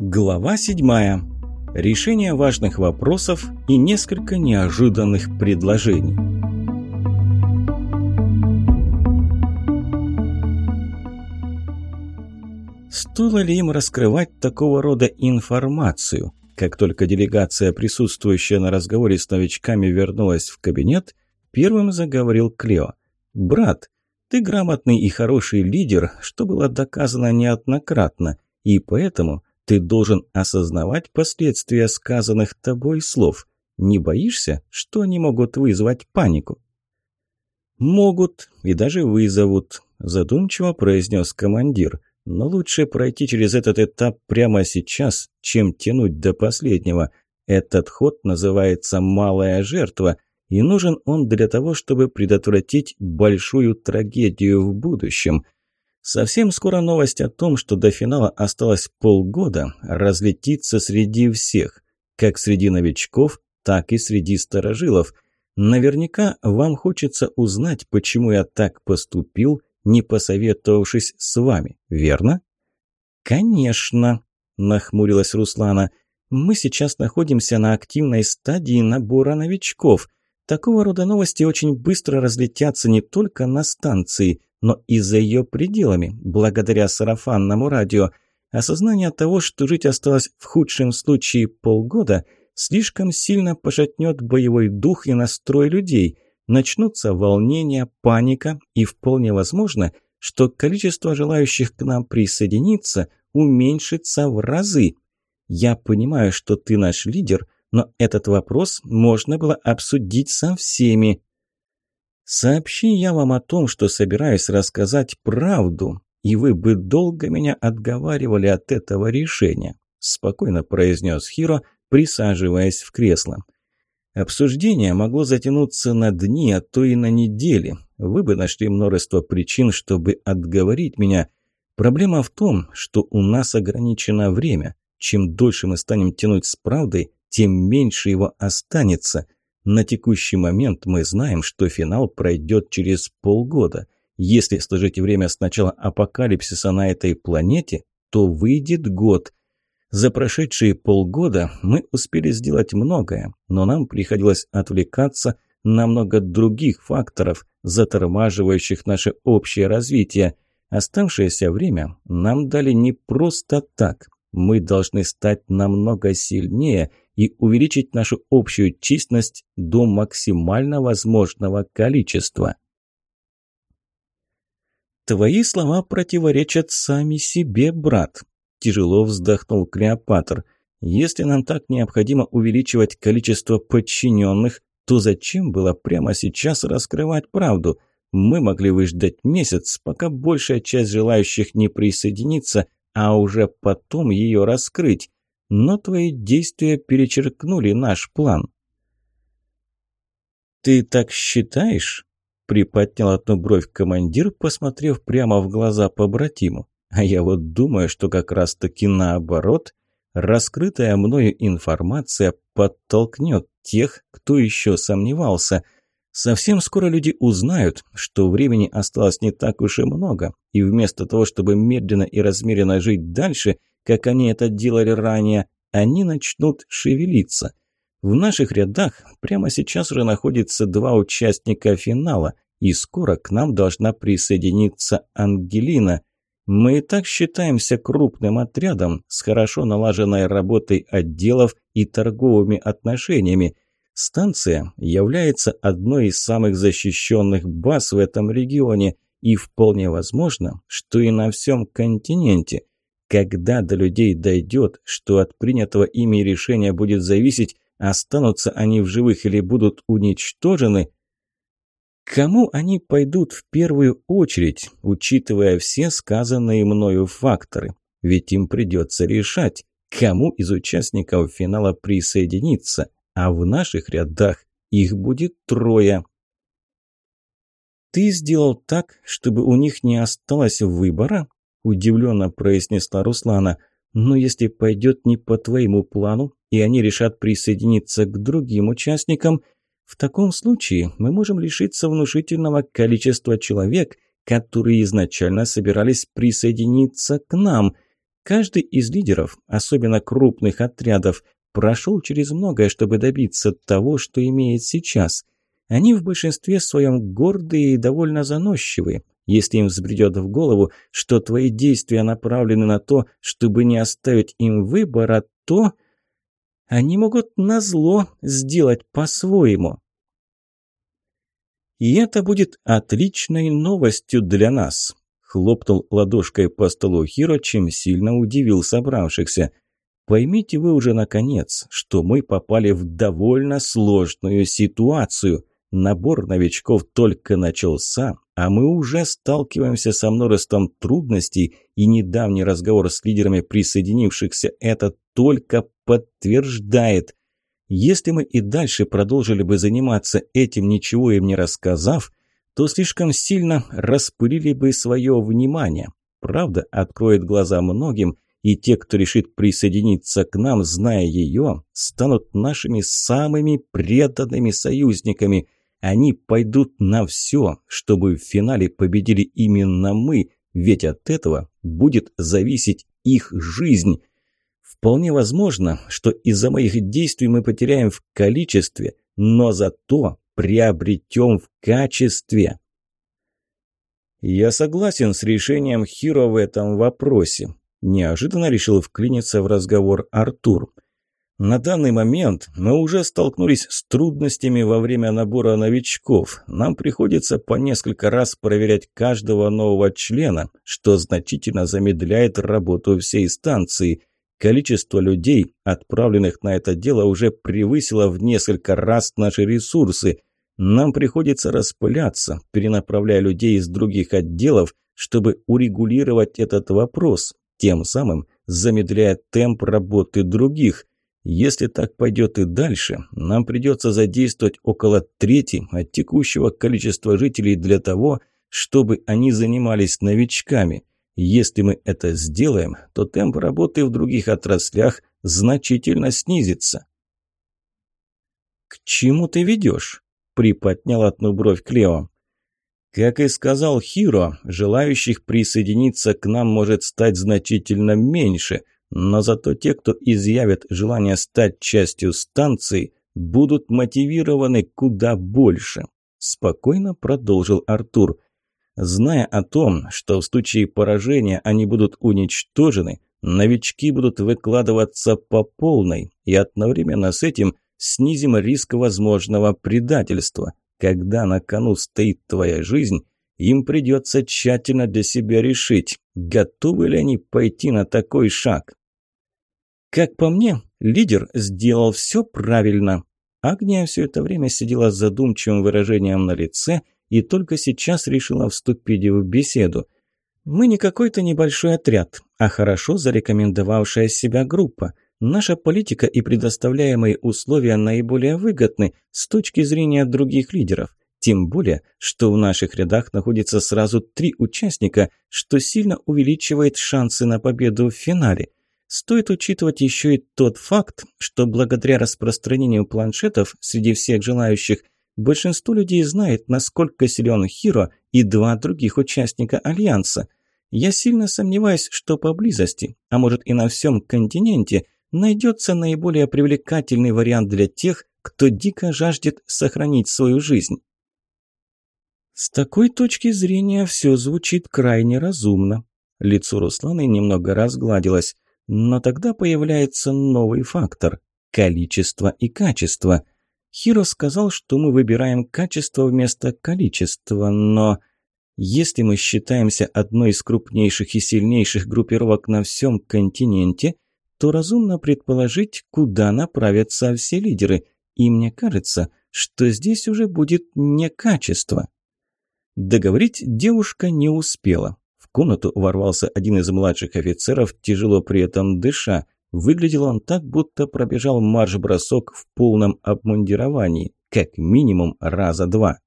Глава 7. Решение важных вопросов и несколько неожиданных предложений. Стоило ли им раскрывать такого рода информацию? Как только делегация, присутствующая на разговоре с новичками, вернулась в кабинет, первым заговорил Клео. «Брат, ты грамотный и хороший лидер, что было доказано неоднократно, и поэтому ты должен осознавать последствия сказанных тобой слов. Не боишься, что они могут вызвать панику?» «Могут и даже вызовут», – задумчиво произнес командир. «Но лучше пройти через этот этап прямо сейчас, чем тянуть до последнего. Этот ход называется «малая жертва», и нужен он для того, чтобы предотвратить большую трагедию в будущем. Совсем скоро новость о том, что до финала осталось полгода, разлетится среди всех, как среди новичков, так и среди старожилов. Наверняка вам хочется узнать, почему я так поступил, не посоветовавшись с вами, верно? «Конечно», – нахмурилась Руслана. «Мы сейчас находимся на активной стадии набора новичков. Такого рода новости очень быстро разлетятся не только на станции – но и за ее пределами, благодаря сарафанному радио. Осознание того, что жить осталось в худшем случае полгода, слишком сильно пошатнет боевой дух и настрой людей. Начнутся волнения, паника, и вполне возможно, что количество желающих к нам присоединиться уменьшится в разы. Я понимаю, что ты наш лидер, но этот вопрос можно было обсудить со всеми. Сообщи я вам о том, что собираюсь рассказать правду, и вы бы долго меня отговаривали от этого решения», спокойно произнес Хиро, присаживаясь в кресло. Обсуждение могло затянуться на дни, а то и на недели. Вы бы нашли множество причин, чтобы отговорить меня. Проблема в том, что у нас ограничено время. Чем дольше мы станем тянуть с правдой, тем меньше его останется. На текущий момент мы знаем, что финал пройдет через полгода. Если сложить время с начала апокалипсиса на этой планете, то выйдет год. За прошедшие полгода мы успели сделать многое, но нам приходилось отвлекаться на много других факторов, затормаживающих наше общее развитие. Оставшееся время нам дали не просто так. Мы должны стать намного сильнее – и увеличить нашу общую численность до максимально возможного количества. «Твои слова противоречат сами себе, брат», – тяжело вздохнул Клеопатр. «Если нам так необходимо увеличивать количество подчиненных, то зачем было прямо сейчас раскрывать правду? Мы могли выждать месяц, пока большая часть желающих не присоединится, а уже потом ее раскрыть но твои действия перечеркнули наш план». «Ты так считаешь?» – приподнял одну бровь командир, посмотрев прямо в глаза побратиму. «А я вот думаю, что как раз-таки наоборот, раскрытая мною информация подтолкнет тех, кто еще сомневался. Совсем скоро люди узнают, что времени осталось не так уж и много, и вместо того, чтобы медленно и размеренно жить дальше – как они это делали ранее, они начнут шевелиться. В наших рядах прямо сейчас уже находится два участника финала, и скоро к нам должна присоединиться Ангелина. Мы и так считаемся крупным отрядом с хорошо налаженной работой отделов и торговыми отношениями. Станция является одной из самых защищенных баз в этом регионе, и вполне возможно, что и на всем континенте – когда до людей дойдет, что от принятого ими решения будет зависеть, останутся они в живых или будут уничтожены, кому они пойдут в первую очередь, учитывая все сказанные мною факторы? Ведь им придется решать, кому из участников финала присоединиться, а в наших рядах их будет трое. Ты сделал так, чтобы у них не осталось выбора? удивленно произнесла Руслана. «Но если пойдет не по твоему плану, и они решат присоединиться к другим участникам, в таком случае мы можем лишиться внушительного количества человек, которые изначально собирались присоединиться к нам. Каждый из лидеров, особенно крупных отрядов, прошел через многое, чтобы добиться того, что имеет сейчас. Они в большинстве своем гордые и довольно заносчивые. Если им взбредет в голову, что твои действия направлены на то, чтобы не оставить им выбора, то они могут назло сделать по-своему. И это будет отличной новостью для нас. Хлопнул ладошкой по столу Хиро, чем сильно удивил собравшихся. Поймите вы уже наконец, что мы попали в довольно сложную ситуацию. Набор новичков только начался, а мы уже сталкиваемся со множеством трудностей, и недавний разговор с лидерами присоединившихся это только подтверждает. Если мы и дальше продолжили бы заниматься этим, ничего им не рассказав, то слишком сильно распылили бы свое внимание. Правда откроет глаза многим, и те, кто решит присоединиться к нам, зная ее, станут нашими самыми преданными союзниками. Они пойдут на все, чтобы в финале победили именно мы, ведь от этого будет зависеть их жизнь. Вполне возможно, что из-за моих действий мы потеряем в количестве, но зато приобретем в качестве. Я согласен с решением Хиро в этом вопросе. Неожиданно решил вклиниться в разговор Артур. На данный момент мы уже столкнулись с трудностями во время набора новичков. Нам приходится по несколько раз проверять каждого нового члена, что значительно замедляет работу всей станции – Количество людей, отправленных на это дело, уже превысило в несколько раз наши ресурсы. Нам приходится распыляться, перенаправляя людей из других отделов, чтобы урегулировать этот вопрос, тем самым замедляя темп работы других. Если так пойдет и дальше, нам придется задействовать около трети от текущего количества жителей для того, чтобы они занимались новичками – если мы это сделаем, то темп работы в других отраслях значительно снизится. «К чему ты ведешь?» – приподнял одну бровь Клео. Как и сказал Хиро, желающих присоединиться к нам может стать значительно меньше, но зато те, кто изъявит желание стать частью станции, будут мотивированы куда больше. Спокойно продолжил Артур. Зная о том, что в случае поражения они будут уничтожены, новички будут выкладываться по полной, и одновременно с этим снизим риск возможного предательства. Когда на кону стоит твоя жизнь, им придется тщательно для себя решить, готовы ли они пойти на такой шаг. Как по мне, лидер сделал все правильно. Агния все это время сидела с задумчивым выражением на лице – и только сейчас решила вступить в беседу. Мы не какой-то небольшой отряд, а хорошо зарекомендовавшая себя группа. Наша политика и предоставляемые условия наиболее выгодны с точки зрения других лидеров. Тем более, что в наших рядах находится сразу три участника, что сильно увеличивает шансы на победу в финале. Стоит учитывать еще и тот факт, что благодаря распространению планшетов среди всех желающих Большинство людей знает, насколько силен Хиро и два других участника Альянса. Я сильно сомневаюсь, что поблизости, а может и на всем континенте, найдется наиболее привлекательный вариант для тех, кто дико жаждет сохранить свою жизнь. С такой точки зрения все звучит крайне разумно. Лицо Русланы немного разгладилось, но тогда появляется новый фактор – количество и качество – Хиро сказал, что мы выбираем качество вместо количества, но... Если мы считаемся одной из крупнейших и сильнейших группировок на всем континенте, то разумно предположить, куда направятся все лидеры, и мне кажется, что здесь уже будет не качество. Договорить девушка не успела. В комнату ворвался один из младших офицеров, тяжело при этом дыша. Выглядел он так, будто пробежал марш-бросок в полном обмундировании, как минимум раза два.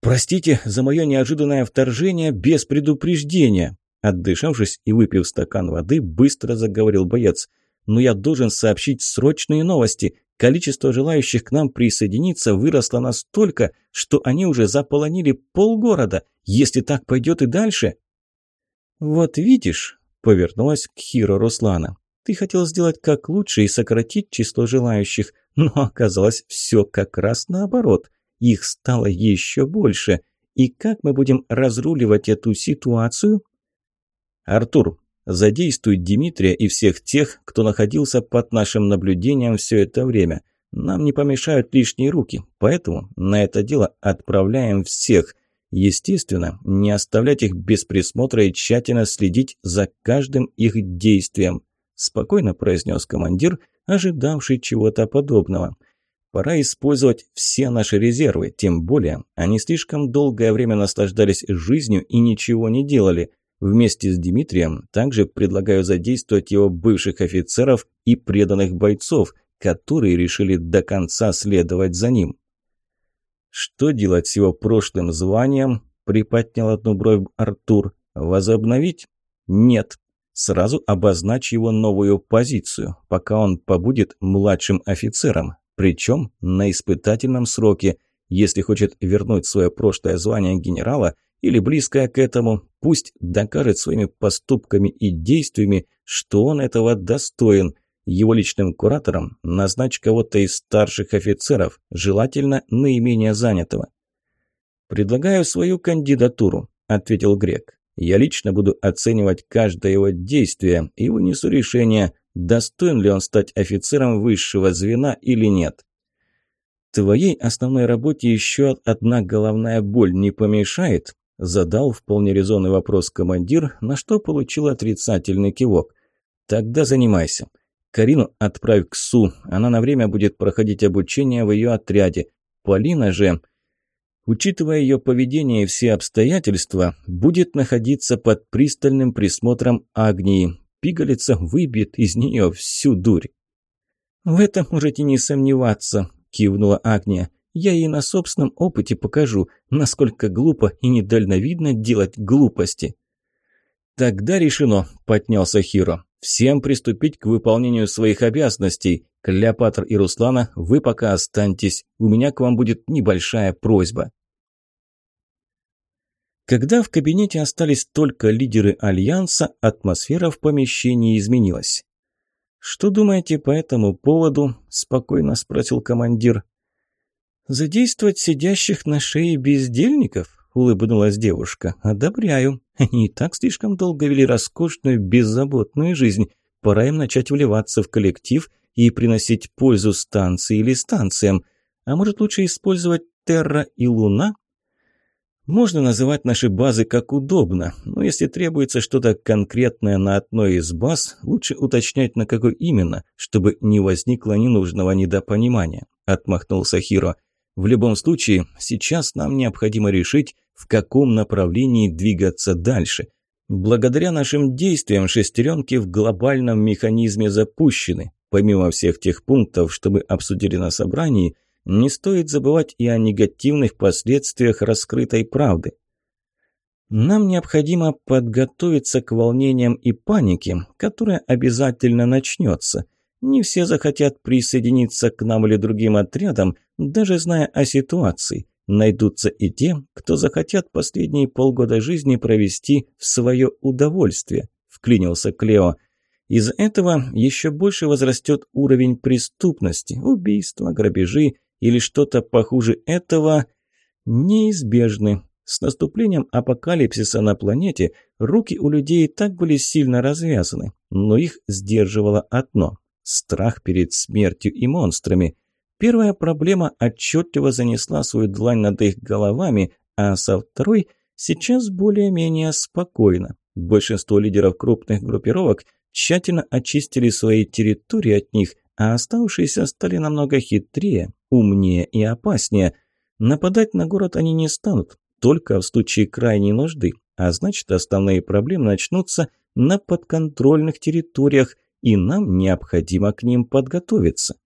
«Простите за мое неожиданное вторжение без предупреждения!» Отдышавшись и выпив стакан воды, быстро заговорил боец. «Но я должен сообщить срочные новости. Количество желающих к нам присоединиться выросло настолько, что они уже заполонили полгорода. Если так пойдет и дальше...» «Вот видишь», – повернулась к Хиро Руслана. «Ты хотел сделать как лучше и сократить число желающих, но оказалось все как раз наоборот. Их стало еще больше. И как мы будем разруливать эту ситуацию?» «Артур, задействуй Дмитрия и всех тех, кто находился под нашим наблюдением все это время. Нам не помешают лишние руки, поэтому на это дело отправляем всех. Естественно, не оставлять их без присмотра и тщательно следить за каждым их действием», – спокойно произнес командир, ожидавший чего-то подобного. «Пора использовать все наши резервы, тем более они слишком долгое время наслаждались жизнью и ничего не делали. Вместе с Дмитрием также предлагаю задействовать его бывших офицеров и преданных бойцов, которые решили до конца следовать за ним». «Что делать с его прошлым званием?» – приподнял одну бровь Артур. «Возобновить?» «Нет. Сразу обозначь его новую позицию, пока он побудет младшим офицером, причем на испытательном сроке. Если хочет вернуть свое прошлое звание генерала или близкое к этому, пусть докажет своими поступками и действиями, что он этого достоин – его личным куратором назначь кого-то из старших офицеров, желательно наименее занятого. «Предлагаю свою кандидатуру», – ответил Грек. «Я лично буду оценивать каждое его действие и вынесу решение, достоин ли он стать офицером высшего звена или нет». «Твоей основной работе еще одна головная боль не помешает?» – задал вполне резонный вопрос командир, на что получил отрицательный кивок. «Тогда занимайся. Карину отправь к СУ, она на время будет проходить обучение в ее отряде. Полина же, учитывая ее поведение и все обстоятельства, будет находиться под пристальным присмотром Агнии. Пигалица выбьет из нее всю дурь. «В этом можете не сомневаться», – кивнула Агния. «Я ей на собственном опыте покажу, насколько глупо и недальновидно делать глупости». «Тогда решено», – поднялся Хиро. Всем приступить к выполнению своих обязанностей. Клеопатр и Руслана, вы пока останьтесь. У меня к вам будет небольшая просьба. Когда в кабинете остались только лидеры Альянса, атмосфера в помещении изменилась. «Что думаете по этому поводу?» – спокойно спросил командир. «Задействовать сидящих на шее бездельников?» – улыбнулась девушка. «Одобряю. Они и так слишком долго вели роскошную, беззаботную жизнь. Пора им начать вливаться в коллектив и приносить пользу станции или станциям. А может, лучше использовать Терра и Луна? Можно называть наши базы как удобно, но если требуется что-то конкретное на одной из баз, лучше уточнять на какой именно, чтобы не возникло ненужного недопонимания», – отмахнулся Хиро. В любом случае, сейчас нам необходимо решить, в каком направлении двигаться дальше. Благодаря нашим действиям шестеренки в глобальном механизме запущены. Помимо всех тех пунктов, что мы обсудили на собрании, не стоит забывать и о негативных последствиях раскрытой правды. Нам необходимо подготовиться к волнениям и панике, которая обязательно начнется – не все захотят присоединиться к нам или другим отрядам, даже зная о ситуации. Найдутся и те, кто захотят последние полгода жизни провести в свое удовольствие», – вклинился Клео. «Из этого еще больше возрастет уровень преступности, убийства, грабежи или что-то похуже этого неизбежны. С наступлением апокалипсиса на планете руки у людей так были сильно развязаны, но их сдерживало одно страх перед смертью и монстрами. Первая проблема отчетливо занесла свою длань над их головами, а со второй сейчас более-менее спокойно. Большинство лидеров крупных группировок тщательно очистили свои территории от них, а оставшиеся стали намного хитрее, умнее и опаснее. Нападать на город они не станут, только в случае крайней нужды, а значит основные проблемы начнутся на подконтрольных территориях – и нам необходимо к ним подготовиться».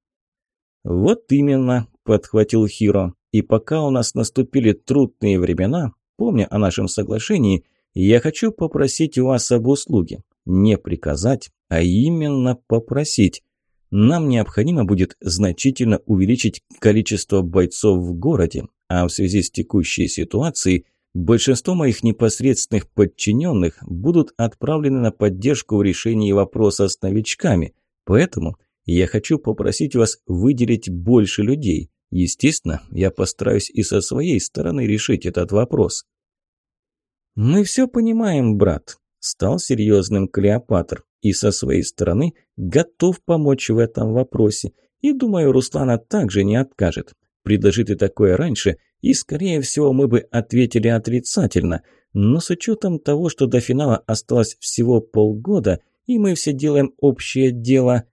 «Вот именно», – подхватил Хиро. «И пока у нас наступили трудные времена, помня о нашем соглашении, я хочу попросить у вас об услуге. Не приказать, а именно попросить. Нам необходимо будет значительно увеличить количество бойцов в городе, а в связи с текущей ситуацией Большинство моих непосредственных подчиненных будут отправлены на поддержку в решении вопроса с новичками, поэтому я хочу попросить вас выделить больше людей. Естественно, я постараюсь и со своей стороны решить этот вопрос. «Мы все понимаем, брат», – стал серьезным Клеопатр, и со своей стороны готов помочь в этом вопросе. И думаю, Руслана также не откажет. Предложи ты такое раньше, и, скорее всего, мы бы ответили отрицательно. Но с учетом того, что до финала осталось всего полгода, и мы все делаем общее дело,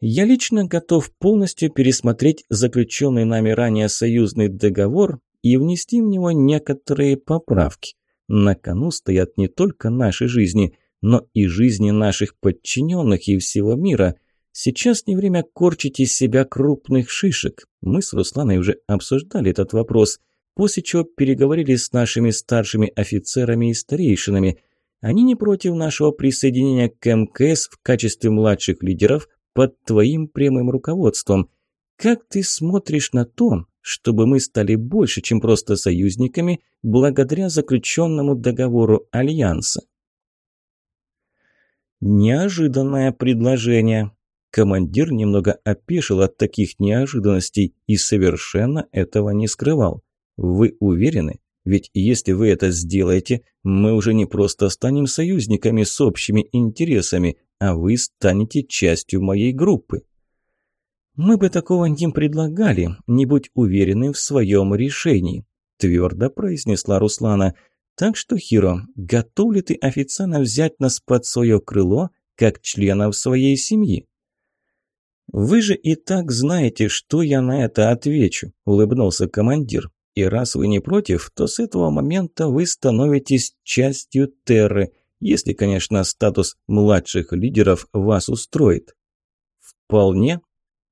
я лично готов полностью пересмотреть заключенный нами ранее союзный договор и внести в него некоторые поправки. На кону стоят не только наши жизни, но и жизни наших подчиненных и всего мира – Сейчас не время корчить из себя крупных шишек. Мы с Русланой уже обсуждали этот вопрос, после чего переговорили с нашими старшими офицерами и старейшинами. Они не против нашего присоединения к МКС в качестве младших лидеров под твоим прямым руководством. Как ты смотришь на то, чтобы мы стали больше, чем просто союзниками, благодаря заключенному договору Альянса? Неожиданное предложение. Командир немного опешил от таких неожиданностей и совершенно этого не скрывал. «Вы уверены? Ведь если вы это сделаете, мы уже не просто станем союзниками с общими интересами, а вы станете частью моей группы». «Мы бы такого не предлагали, не будь уверены в своем решении», – твердо произнесла Руслана. «Так что, Хиро, готов ли ты официально взять нас под свое крыло, как членов своей семьи?» «Вы же и так знаете, что я на это отвечу», – улыбнулся командир. «И раз вы не против, то с этого момента вы становитесь частью Терры, если, конечно, статус младших лидеров вас устроит». «Вполне».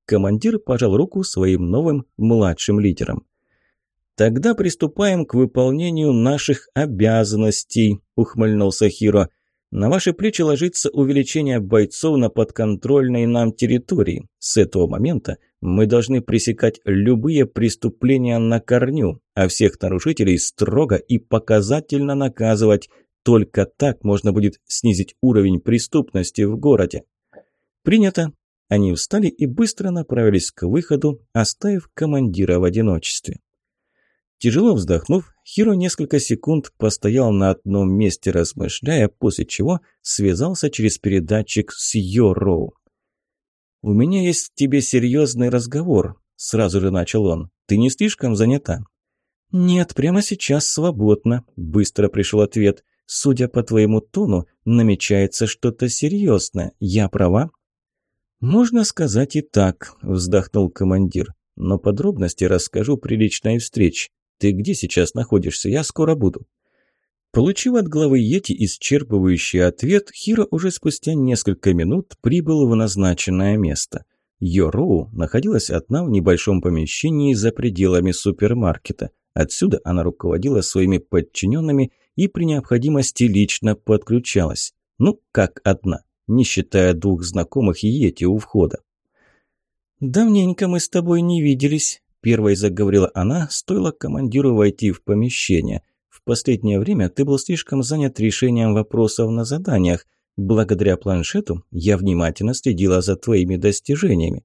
Командир пожал руку своим новым младшим лидерам. «Тогда приступаем к выполнению наших обязанностей», – ухмыльнулся Хиро. На ваши плечи ложится увеличение бойцов на подконтрольной нам территории. С этого момента мы должны пресекать любые преступления на корню, а всех нарушителей строго и показательно наказывать. Только так можно будет снизить уровень преступности в городе. Принято. Они встали и быстро направились к выходу, оставив командира в одиночестве. Тяжело вздохнув, Хиро несколько секунд постоял на одном месте, размышляя, после чего связался через передатчик с Йороу. «У меня есть к тебе серьезный разговор», – сразу же начал он. «Ты не слишком занята?» «Нет, прямо сейчас свободно», – быстро пришел ответ. «Судя по твоему тону, намечается что-то серьезное. Я права?» «Можно сказать и так», – вздохнул командир. «Но подробности расскажу при личной встрече. «Ты где сейчас находишься? Я скоро буду». Получив от главы Йети исчерпывающий ответ, Хиро уже спустя несколько минут прибыл в назначенное место. Йороу находилась одна в небольшом помещении за пределами супермаркета. Отсюда она руководила своими подчиненными и при необходимости лично подключалась. Ну, как одна, не считая двух знакомых Йети у входа. «Давненько мы с тобой не виделись», Первой заговорила она, стоило командиру войти в помещение. «В последнее время ты был слишком занят решением вопросов на заданиях. Благодаря планшету я внимательно следила за твоими достижениями».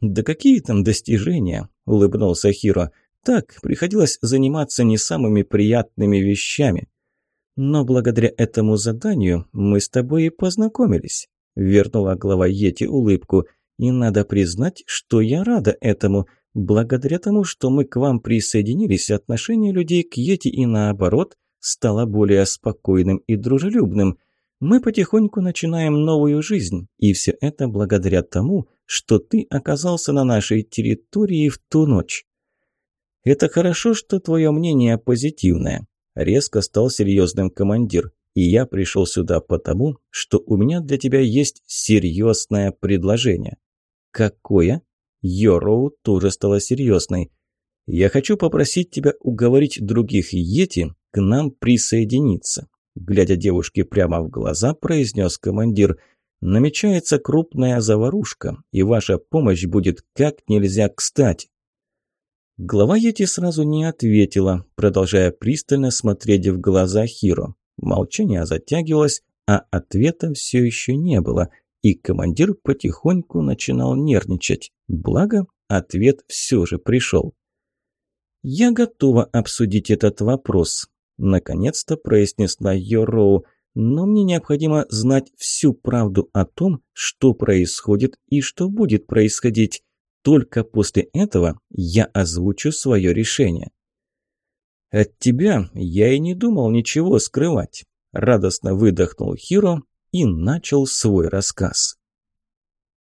«Да какие там достижения?» – улыбнулся Хиро. «Так, приходилось заниматься не самыми приятными вещами». «Но благодаря этому заданию мы с тобой и познакомились», – вернула глава Йети улыбку. «И надо признать, что я рада этому. Благодаря тому, что мы к вам присоединились, отношение людей к Йети и наоборот стало более спокойным и дружелюбным. Мы потихоньку начинаем новую жизнь, и все это благодаря тому, что ты оказался на нашей территории в ту ночь. Это хорошо, что твое мнение позитивное. Резко стал серьезным командир, и я пришел сюда потому, что у меня для тебя есть серьезное предложение. Какое? Йороу тоже стала серьезной. «Я хочу попросить тебя уговорить других Йети к нам присоединиться», глядя девушке прямо в глаза, произнес командир. «Намечается крупная заварушка, и ваша помощь будет как нельзя кстати». Глава Йети сразу не ответила, продолжая пристально смотреть в глаза Хиро. Молчание затягивалось, а ответа все еще не было, и командир потихоньку начинал нервничать. Благо, ответ все же пришел. «Я готова обсудить этот вопрос», – наконец-то произнесла Йороу, «но мне необходимо знать всю правду о том, что происходит и что будет происходить. Только после этого я озвучу свое решение. От тебя я и не думал ничего скрывать. Радостно выдохнул Хиро и начал свой рассказ.